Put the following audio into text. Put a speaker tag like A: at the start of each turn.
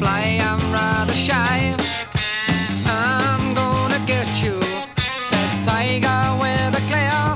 A: fly, I'm rather shy. I'm gonna get you, said Tiger with a glare.